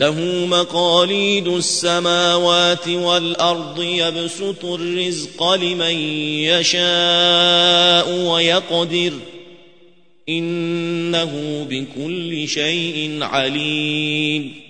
له مقاليد السماوات والأرض يبسط الرزق لمن يشاء ويقدر. إنه بكل شيء عليم.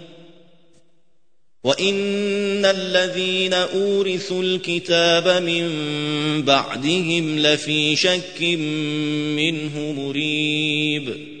وإن الذين أورثوا الكتاب من بعدهم لفي شك منه مريب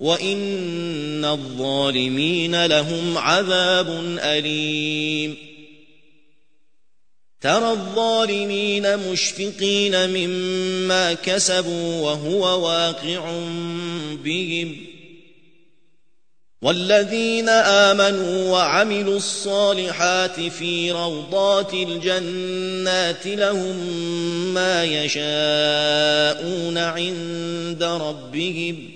وان الظالمين لهم عذاب اليم. ترى الظالمين مشفقين مما كسبوا وهو واقع بهم. والذين امنوا وعملوا الصالحات في روضات الجنات لهم ما يشاءون عند ربهم.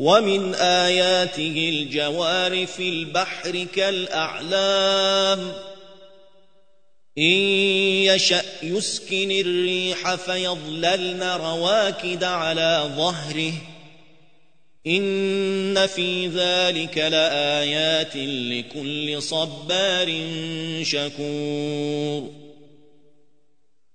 ومن آياته الجوار في البحر كالأعلام. إن يشأ يسكن الريح فيظللن رواكد على ظهره. إن في ذلك لآيات لكل صبار شكور.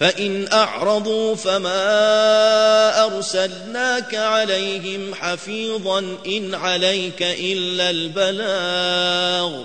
فإن أعرضوا فما أرسلناك عليهم حفيظا إن عليك إلا البلاغ.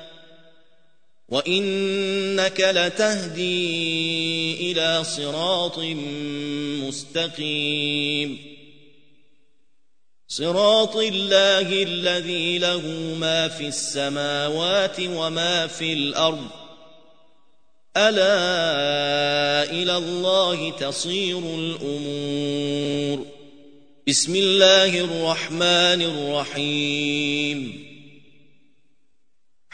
وإنك لتهدي إلى صراط مستقيم. صراط الله الذي له ما في السماوات وما في الأرض. ألا إلى الله تصير الأمور. بسم الله الرحمن الرحيم.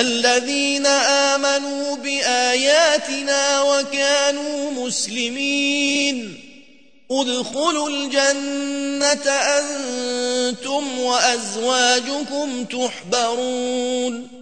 الذين آمنوا بآياتنا وكانوا مسلمين. ادخلوا الجنة أنتم وأزواجكم تحبرون.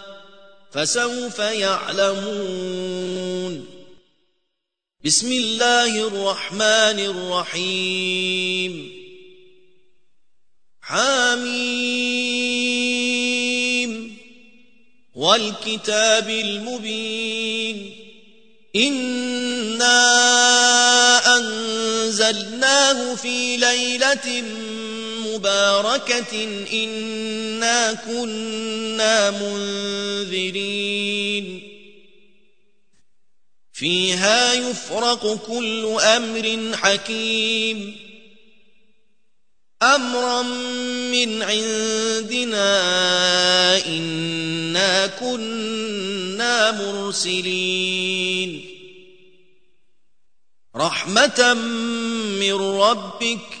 فسوف يعلمون. بسم الله الرحمن الرحيم. حميم. والكتاب المبين. إنا أنزلناه في ليلة مباركة إنا كنا منذرين. فيها يفرق كل أمر حكيم. أمرا من عندنا إنا كنا مرسلين. رحمة من ربك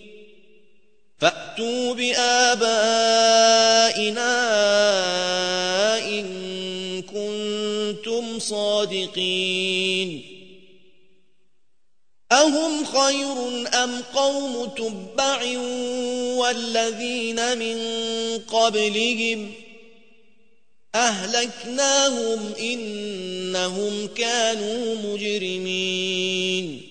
فأتوا بآبائنا إن كنتم صادقين. أهم خير أم قوم تبع والذين من قبلهم أهلكناهم إنهم كانوا مجرمين.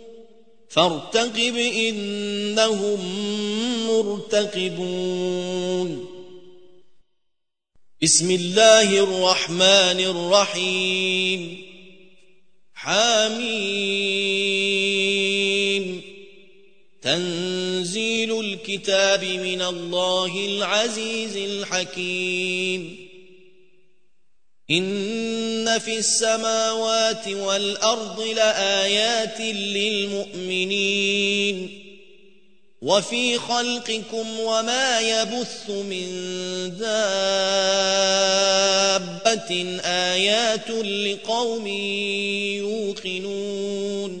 فارتقب إنهم مرتقبون. بسم الله الرحمن الرحيم. حميم. تنزيل الكتاب من الله العزيز الحكيم. إن في السماوات والأرض لآيات للمؤمنين. وفي خلقكم وما يبث من دابة آيات لقوم يوقنون.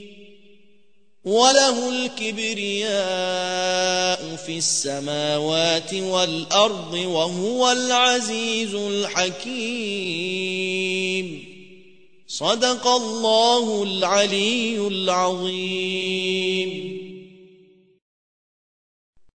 وله الكبرياء في السماوات والأرض وهو العزيز الحكيم صدق الله العلي العظيم